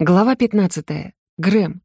Глава 15. Грэм.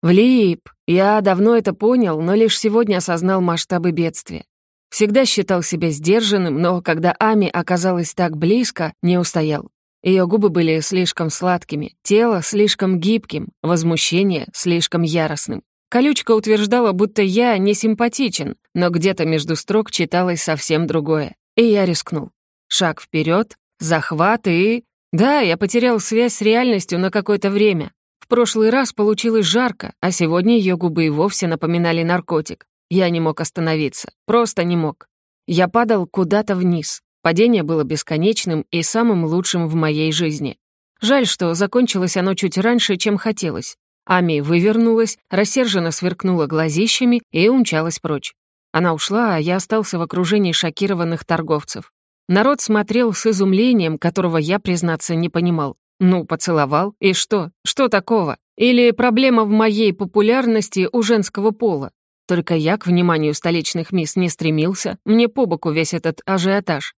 Влип. Я давно это понял, но лишь сегодня осознал масштабы бедствия. Всегда считал себя сдержанным, но когда Ами оказалась так близко, не устоял. Ее губы были слишком сладкими, тело слишком гибким, возмущение слишком яростным. Колючка утверждала, будто я не симпатичен, но где-то между строк читалось совсем другое. И я рискнул. Шаг вперед, захват и... Да, я потерял связь с реальностью на какое-то время. В прошлый раз получилось жарко, а сегодня ее губы и вовсе напоминали наркотик. Я не мог остановиться, просто не мог. Я падал куда-то вниз. Падение было бесконечным и самым лучшим в моей жизни. Жаль, что закончилось оно чуть раньше, чем хотелось. Ами вывернулась, рассерженно сверкнула глазищами и умчалась прочь. Она ушла, а я остался в окружении шокированных торговцев. Народ смотрел с изумлением, которого я, признаться, не понимал. Ну, поцеловал, и что? Что такого? Или проблема в моей популярности у женского пола? Только я к вниманию столичных мисс не стремился, мне по боку весь этот ажиотаж.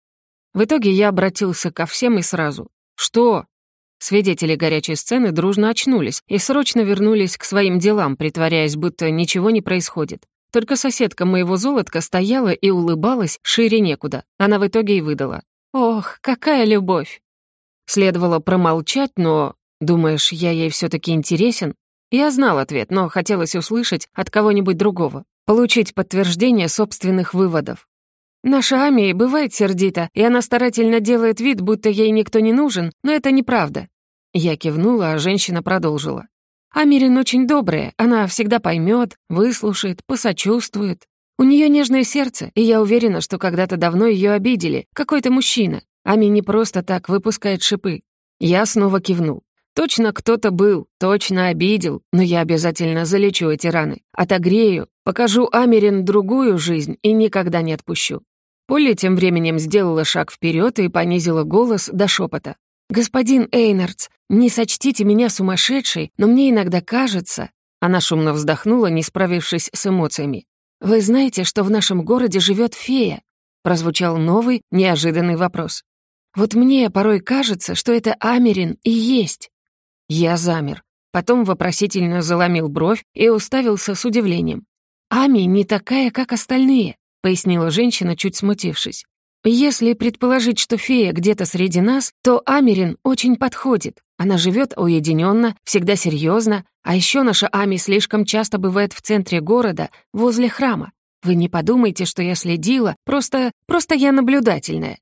В итоге я обратился ко всем и сразу. «Что?» Свидетели горячей сцены дружно очнулись и срочно вернулись к своим делам, притворяясь, будто ничего не происходит. Только соседка моего золотка стояла и улыбалась шире некуда. Она в итоге и выдала. «Ох, какая любовь!» Следовало промолчать, но... Думаешь, я ей все таки интересен? Я знал ответ, но хотелось услышать от кого-нибудь другого. Получить подтверждение собственных выводов. Наша Ами бывает сердита, и она старательно делает вид, будто ей никто не нужен, но это неправда. Я кивнула, а женщина продолжила. Амирин очень добрая, она всегда поймет, выслушает, посочувствует. У нее нежное сердце, и я уверена, что когда-то давно ее обидели, какой-то мужчина. Ами не просто так выпускает шипы. Я снова кивнул. Точно кто-то был, точно обидел, но я обязательно залечу эти раны, отогрею, покажу Амирин другую жизнь и никогда не отпущу. Полли тем временем сделала шаг вперед и понизила голос до шепота. «Господин Эйнардс, не сочтите меня сумасшедшей, но мне иногда кажется...» Она шумно вздохнула, не справившись с эмоциями. «Вы знаете, что в нашем городе живет фея?» Прозвучал новый, неожиданный вопрос. «Вот мне порой кажется, что это Америн и есть». Я замер. Потом вопросительно заломил бровь и уставился с удивлением. «Ами не такая, как остальные», — пояснила женщина, чуть смутившись. Если предположить, что фея где-то среди нас, то Америн очень подходит. Она живет уединенно, всегда серьезно, а еще наша Ами слишком часто бывает в центре города, возле храма. Вы не подумайте, что я следила, просто... просто я наблюдательная.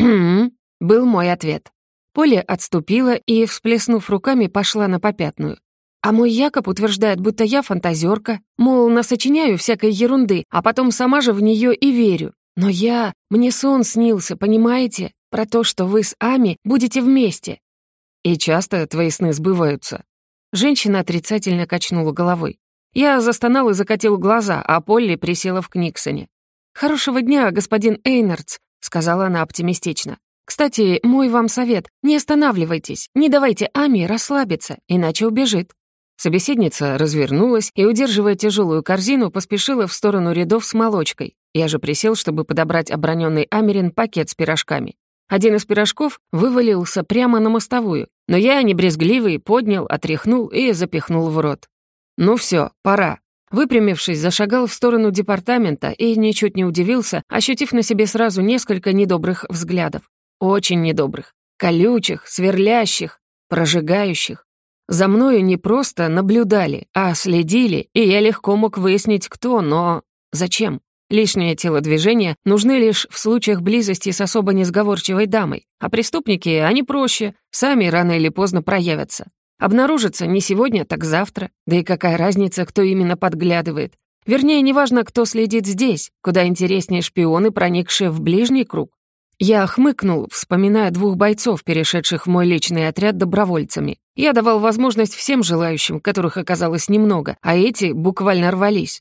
Хм, был мой ответ. Поля отступила и, всплеснув руками, пошла на попятную. А мой Якоб утверждает, будто я фантазерка, мол, насочиняю всякой ерунды, а потом сама же в нее и верю. Но я... Мне сон снился, понимаете? Про то, что вы с Ами будете вместе. И часто твои сны сбываются. Женщина отрицательно качнула головой. Я застонал и закатил глаза, а Полли присела в Книксоне. «Хорошего дня, господин Эйнардс», — сказала она оптимистично. «Кстати, мой вам совет, не останавливайтесь, не давайте Ами расслабиться, иначе убежит». Собеседница развернулась и, удерживая тяжелую корзину, поспешила в сторону рядов с молочкой. Я же присел, чтобы подобрать оброненный Америн пакет с пирожками. Один из пирожков вывалился прямо на мостовую, но я, небрезгливый, поднял, отряхнул и запихнул в рот. «Ну все, пора». Выпрямившись, зашагал в сторону департамента и ничуть не удивился, ощутив на себе сразу несколько недобрых взглядов. Очень недобрых. Колючих, сверлящих, прожигающих. За мною не просто наблюдали, а следили, и я легко мог выяснить, кто, но... Зачем? Лишнее телодвижение нужны лишь в случаях близости с особо несговорчивой дамой, а преступники, они проще, сами рано или поздно проявятся. Обнаружится не сегодня, так завтра, да и какая разница, кто именно подглядывает. Вернее, неважно, кто следит здесь, куда интереснее шпионы, проникшие в ближний круг. Я хмыкнул, вспоминая двух бойцов, перешедших в мой личный отряд добровольцами. Я давал возможность всем желающим, которых оказалось немного, а эти буквально рвались.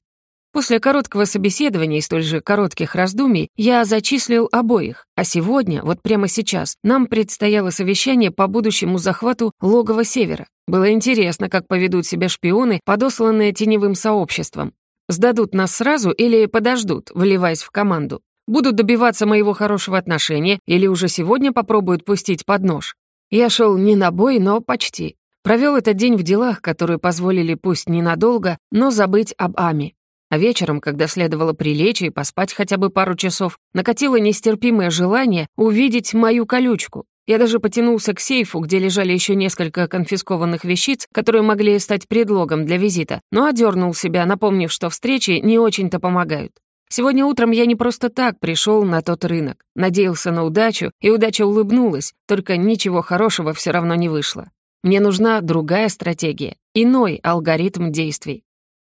После короткого собеседования и столь же коротких раздумий я зачислил обоих, а сегодня, вот прямо сейчас, нам предстояло совещание по будущему захвату логова Севера. Было интересно, как поведут себя шпионы, подосланные теневым сообществом. Сдадут нас сразу или подождут, вливаясь в команду? Будут добиваться моего хорошего отношения или уже сегодня попробуют пустить под нож? Я шел не на бой, но почти. Провел этот день в делах, которые позволили пусть ненадолго, но забыть об Ами. А вечером, когда следовало прилечь и поспать хотя бы пару часов, накатило нестерпимое желание увидеть мою колючку. Я даже потянулся к сейфу, где лежали еще несколько конфискованных вещиц, которые могли стать предлогом для визита, но одернул себя, напомнив, что встречи не очень-то помогают. Сегодня утром я не просто так пришел на тот рынок. Надеялся на удачу, и удача улыбнулась, только ничего хорошего все равно не вышло. Мне нужна другая стратегия, иной алгоритм действий.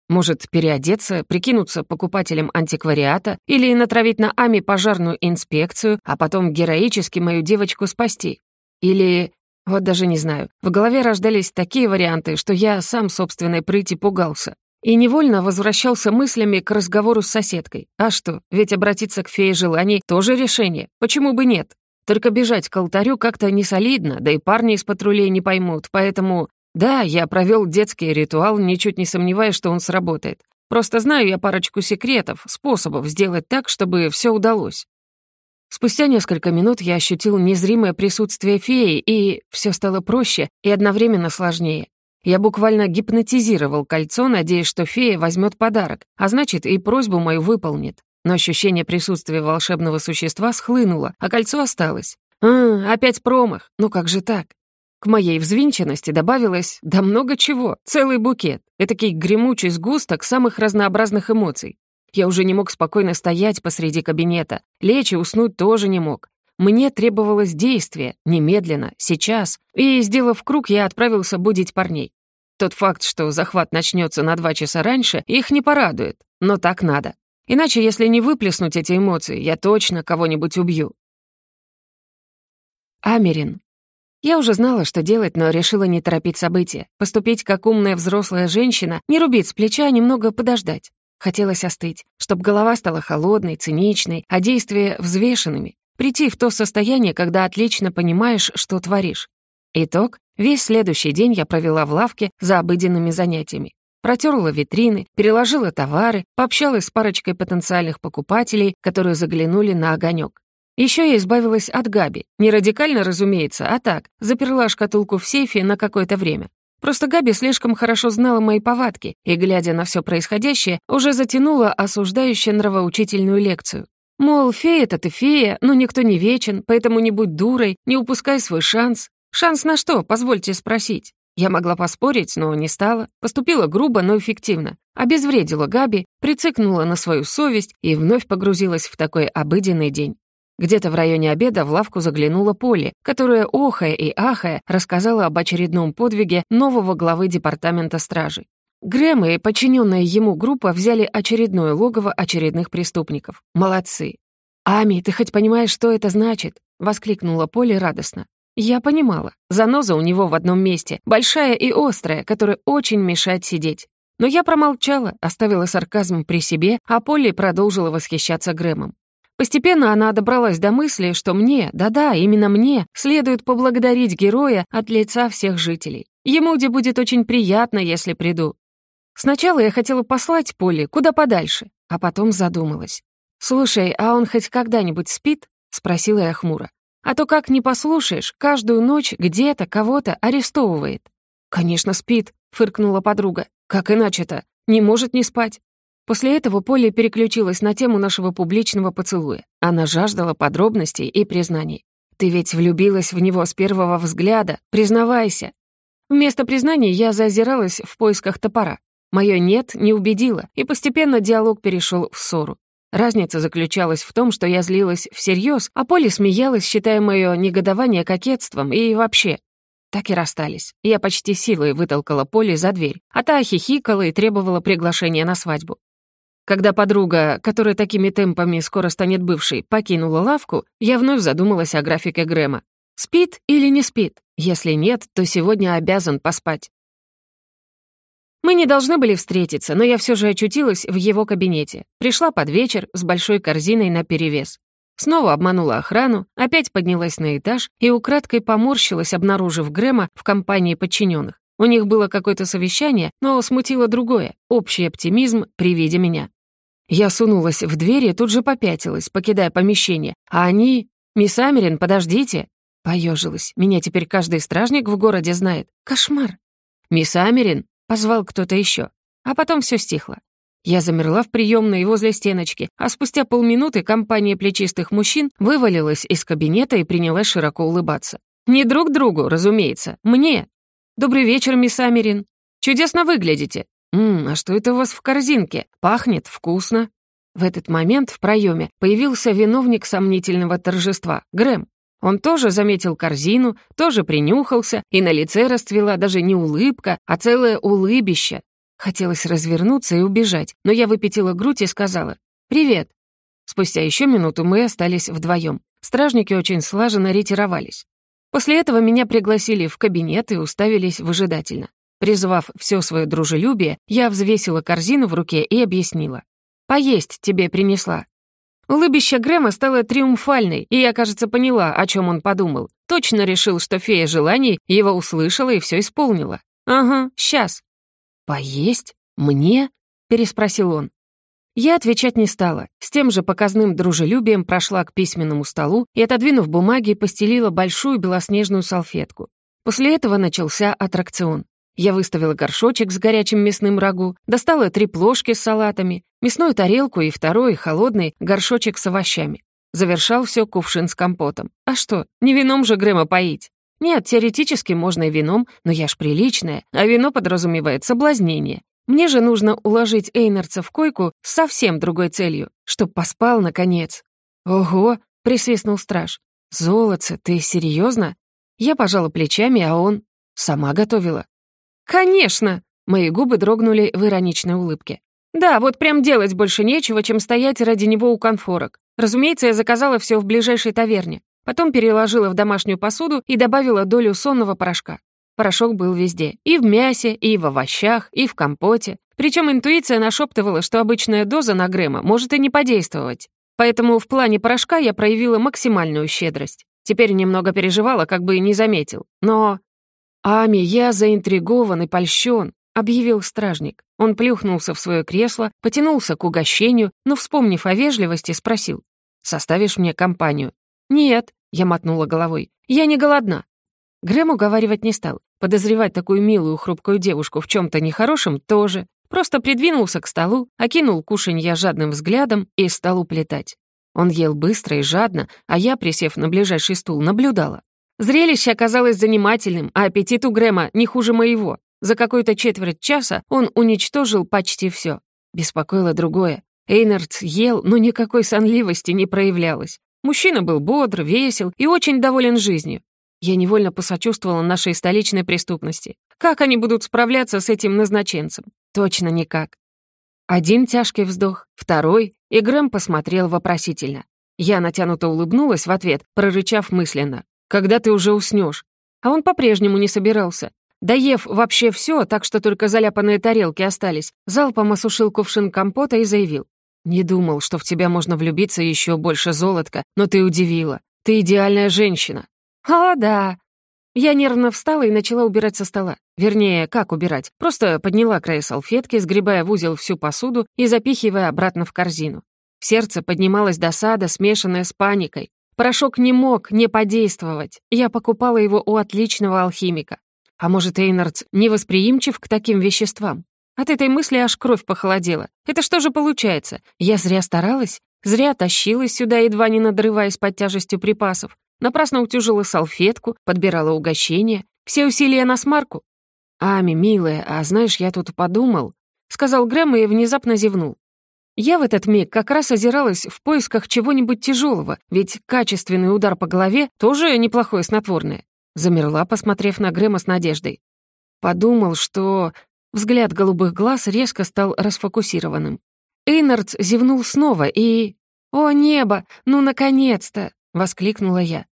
Может, переодеться, прикинуться покупателем антиквариата или натравить на Ами пожарную инспекцию, а потом героически мою девочку спасти. Или... Вот даже не знаю. В голове рождались такие варианты, что я сам собственной прыти пугался и невольно возвращался мыслями к разговору с соседкой. А что, ведь обратиться к фее желаний тоже решение, почему бы нет? Только бежать к алтарю как-то не солидно, да и парни из патрулей не поймут, поэтому... Да, я провел детский ритуал, ничуть не сомневаясь, что он сработает. Просто знаю я парочку секретов, способов сделать так, чтобы все удалось. Спустя несколько минут я ощутил незримое присутствие феи, и все стало проще и одновременно сложнее. Я буквально гипнотизировал кольцо, надеясь, что фея возьмет подарок, а значит, и просьбу мою выполнит. Но ощущение присутствия волшебного существа схлынуло, а кольцо осталось. «А, опять промах! Ну как же так?» К моей взвинченности добавилось «да много чего, целый букет, этакий гремучий сгусток самых разнообразных эмоций. Я уже не мог спокойно стоять посреди кабинета, лечь и уснуть тоже не мог. Мне требовалось действие, немедленно, сейчас, и, сделав круг, я отправился будить парней. Тот факт, что захват начнется на два часа раньше, их не порадует, но так надо. Иначе, если не выплеснуть эти эмоции, я точно кого-нибудь убью. Америн. Я уже знала, что делать, но решила не торопить события, поступить как умная взрослая женщина, не рубить с плеча, а немного подождать. Хотелось остыть, чтобы голова стала холодной, циничной, а действия — взвешенными прийти в то состояние, когда отлично понимаешь, что творишь. Итог — весь следующий день я провела в лавке за обыденными занятиями. Протерла витрины, переложила товары, пообщалась с парочкой потенциальных покупателей, которые заглянули на огонек. Еще я избавилась от Габи. Не радикально, разумеется, а так, заперла шкатулку в сейфе на какое-то время. Просто Габи слишком хорошо знала мои повадки и, глядя на все происходящее, уже затянула осуждающую нравоучительную лекцию. Мол, фея это ты фея, но никто не вечен, поэтому не будь дурой, не упускай свой шанс. Шанс на что, позвольте спросить. Я могла поспорить, но не стала. Поступила грубо, но эффективно. Обезвредила Габи, прицикнула на свою совесть и вновь погрузилась в такой обыденный день. Где-то в районе обеда в лавку заглянула Полли, которая, охая и ахая, рассказала об очередном подвиге нового главы департамента стражи. Грэм и подчиненная ему группа взяли очередное логово очередных преступников. Молодцы. «Ами, ты хоть понимаешь, что это значит?» — воскликнула Поле радостно. Я понимала. Заноза у него в одном месте, большая и острая, которая очень мешает сидеть. Но я промолчала, оставила сарказм при себе, а Полли продолжила восхищаться Грэмом. Постепенно она добралась до мысли, что мне, да-да, именно мне, следует поблагодарить героя от лица всех жителей. Ему где будет очень приятно, если приду. Сначала я хотела послать Полли куда подальше, а потом задумалась. «Слушай, а он хоть когда-нибудь спит?» — спросила я хмуро. «А то как не послушаешь, каждую ночь где-то кого-то арестовывает». «Конечно, спит», — фыркнула подруга. «Как иначе-то? Не может не спать». После этого Полли переключилась на тему нашего публичного поцелуя. Она жаждала подробностей и признаний. «Ты ведь влюбилась в него с первого взгляда, признавайся». Вместо признаний я зазиралась в поисках топора. Мое «нет» не убедило, и постепенно диалог перешел в ссору. Разница заключалась в том, что я злилась всерьез, а Поле смеялась, считая мое негодование кокетством и вообще. Так и расстались. Я почти силой вытолкала Поле за дверь, а та хихикала и требовала приглашения на свадьбу. Когда подруга, которая такими темпами скоро станет бывшей, покинула лавку, я вновь задумалась о графике Грэма. Спит или не спит? Если нет, то сегодня обязан поспать. Мы не должны были встретиться, но я все же очутилась в его кабинете. Пришла под вечер с большой корзиной на перевес. Снова обманула охрану, опять поднялась на этаж и украдкой поморщилась, обнаружив Грэма в компании подчиненных. У них было какое-то совещание, но смутило другое — общий оптимизм при виде меня. Я сунулась в дверь и тут же попятилась, покидая помещение. А они... «Мисс Америн, подождите!» Поежилась. Меня теперь каждый стражник в городе знает. Кошмар. «Мисс Америн!» Позвал кто-то еще. А потом все стихло. Я замерла в приемной возле стеночки, а спустя полминуты компания плечистых мужчин вывалилась из кабинета и принялась широко улыбаться. Не друг другу, разумеется, мне. «Добрый вечер, мисс Америн. Чудесно выглядите. Ммм, а что это у вас в корзинке? Пахнет вкусно». В этот момент в проеме появился виновник сомнительного торжества — Грэм. Он тоже заметил корзину, тоже принюхался, и на лице расцвела даже не улыбка, а целое улыбище. Хотелось развернуться и убежать, но я выпятила грудь и сказала «Привет». Спустя еще минуту мы остались вдвоем. Стражники очень слаженно ретировались. После этого меня пригласили в кабинет и уставились выжидательно. Призвав все свое дружелюбие, я взвесила корзину в руке и объяснила. «Поесть тебе принесла. Улыбища Грэма стала триумфальной, и я, кажется, поняла, о чем он подумал. Точно решил, что фея желаний его услышала и все исполнила. «Ага, сейчас». «Поесть? Мне?» — переспросил он. Я отвечать не стала. С тем же показным дружелюбием прошла к письменному столу и, отодвинув бумаги, постелила большую белоснежную салфетку. После этого начался аттракцион. Я выставила горшочек с горячим мясным рагу, достала три плошки с салатами, мясную тарелку и второй, холодный, горшочек с овощами. Завершал все кувшин с компотом. А что, не вином же Грэма поить? Нет, теоретически можно и вином, но я ж приличная, а вино подразумевает соблазнение. Мне же нужно уложить Эйнарца в койку с совсем другой целью, чтоб поспал, наконец. «Ого!» — присвистнул страж. «Золотце, ты серьезно? Я пожала плечами, а он... Сама готовила. «Конечно!» — мои губы дрогнули в ироничной улыбке. «Да, вот прям делать больше нечего, чем стоять ради него у конфорок. Разумеется, я заказала все в ближайшей таверне. Потом переложила в домашнюю посуду и добавила долю сонного порошка. Порошок был везде. И в мясе, и в овощах, и в компоте. Причем интуиция нашептывала, что обычная доза на Грэма может и не подействовать. Поэтому в плане порошка я проявила максимальную щедрость. Теперь немного переживала, как бы и не заметил. Но «Ами, я заинтригован и польщен», — объявил стражник. Он плюхнулся в свое кресло, потянулся к угощению, но, вспомнив о вежливости, спросил. «Составишь мне компанию?» «Нет», — я мотнула головой. «Я не голодна». Грэм уговаривать не стал. Подозревать такую милую хрупкую девушку в чем то нехорошем тоже. Просто придвинулся к столу, окинул кушанья жадным взглядом и стал уплетать. Он ел быстро и жадно, а я, присев на ближайший стул, наблюдала. Зрелище оказалось занимательным, а аппетит у Грэма не хуже моего. За какую-то четверть часа он уничтожил почти все. Беспокоило другое. Эйнард ел, но никакой сонливости не проявлялось. Мужчина был бодр, весел и очень доволен жизнью. Я невольно посочувствовала нашей столичной преступности. Как они будут справляться с этим назначенцем? Точно никак. Один тяжкий вздох, второй, и Грэм посмотрел вопросительно. Я натянуто улыбнулась в ответ, прорычав мысленно когда ты уже уснешь. А он по-прежнему не собирался. Доев вообще все, так что только заляпанные тарелки остались, залпом осушил кувшин компота и заявил. «Не думал, что в тебя можно влюбиться еще больше золотка, но ты удивила. Ты идеальная женщина». «О, да». Я нервно встала и начала убирать со стола. Вернее, как убирать? Просто подняла край салфетки, сгребая в узел всю посуду и запихивая обратно в корзину. В сердце поднималась досада, смешанная с паникой. Порошок не мог не подействовать. Я покупала его у отличного алхимика. А может, Эйнардс невосприимчив к таким веществам? От этой мысли аж кровь похолодела. Это что же получается? Я зря старалась? Зря тащилась сюда, едва не надрываясь под тяжестью припасов. Напрасно утюжила салфетку, подбирала угощения, Все усилия на смарку. «Ами, милая, а знаешь, я тут подумал», — сказал Грэм и внезапно зевнул. Я в этот миг как раз озиралась в поисках чего-нибудь тяжелого, ведь качественный удар по голове тоже неплохое снотворное. Замерла, посмотрев на Грэма с надеждой. Подумал, что... Взгляд голубых глаз резко стал расфокусированным. Эйнардс зевнул снова и... «О, небо! Ну, наконец-то!» — воскликнула я.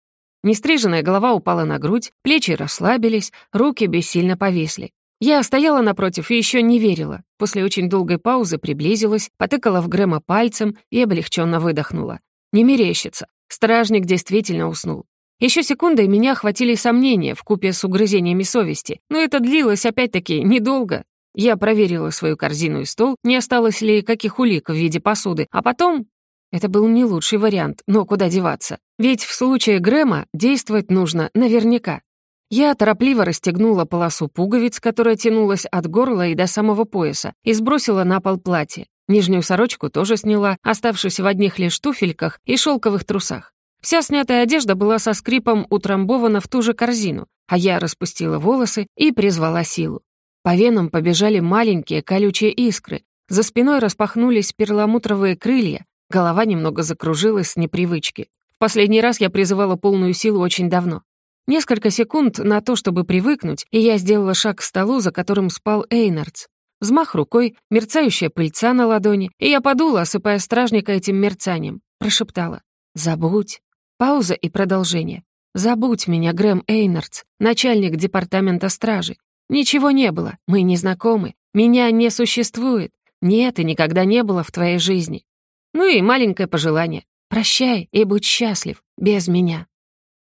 Нестриженная голова упала на грудь, плечи расслабились, руки бессильно повисли. Я стояла напротив и еще не верила. После очень долгой паузы приблизилась, потыкала в Грэма пальцем и облегченно выдохнула. Не мерещится. Стражник действительно уснул. Еще секунды меня охватили сомнения в купе с угрызениями совести, но это длилось опять-таки недолго. Я проверила свою корзину и стол, не осталось ли каких улик в виде посуды, а потом... Это был не лучший вариант, но куда деваться? Ведь в случае Грэма действовать нужно наверняка. Я торопливо расстегнула полосу пуговиц, которая тянулась от горла и до самого пояса, и сбросила на пол платье. Нижнюю сорочку тоже сняла, оставшись в одних лишь туфельках и шелковых трусах. Вся снятая одежда была со скрипом утрамбована в ту же корзину, а я распустила волосы и призвала силу. По венам побежали маленькие колючие искры, за спиной распахнулись перламутровые крылья, голова немного закружилась с непривычки. В последний раз я призывала полную силу очень давно. Несколько секунд на то, чтобы привыкнуть, и я сделала шаг к столу, за которым спал Эйнардс. Взмах рукой, мерцающая пыльца на ладони, и я подула, осыпая стражника этим мерцанием. Прошептала. «Забудь». Пауза и продолжение. «Забудь меня, Грэм Эйнардс, начальник департамента стражи. Ничего не было, мы не знакомы, меня не существует. Нет и никогда не было в твоей жизни. Ну и маленькое пожелание. Прощай и будь счастлив без меня».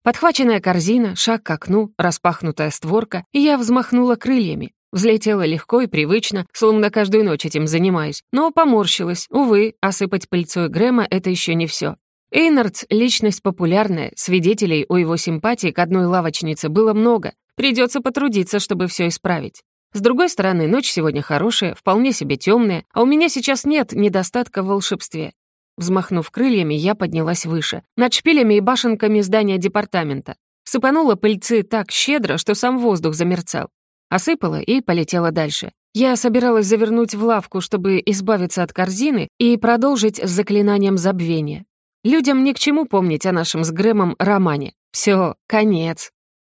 Подхваченная корзина, шаг к окну, распахнутая створка, и я взмахнула крыльями. Взлетела легко и привычно, словно каждую ночь этим занимаюсь, но поморщилась. Увы, осыпать пыльцой Грэма — это еще не все. Эйнардс — личность популярная, свидетелей о его симпатии к одной лавочнице было много. Придется потрудиться, чтобы все исправить. С другой стороны, ночь сегодня хорошая, вполне себе темная, а у меня сейчас нет недостатка в волшебстве. Взмахнув крыльями, я поднялась выше, над шпилями и башенками здания департамента. Сыпанула пыльцы так щедро, что сам воздух замерцал. Осыпала и полетела дальше. Я собиралась завернуть в лавку, чтобы избавиться от корзины и продолжить с заклинанием забвения. Людям ни к чему помнить о нашем с Грэмом романе. Все, конец.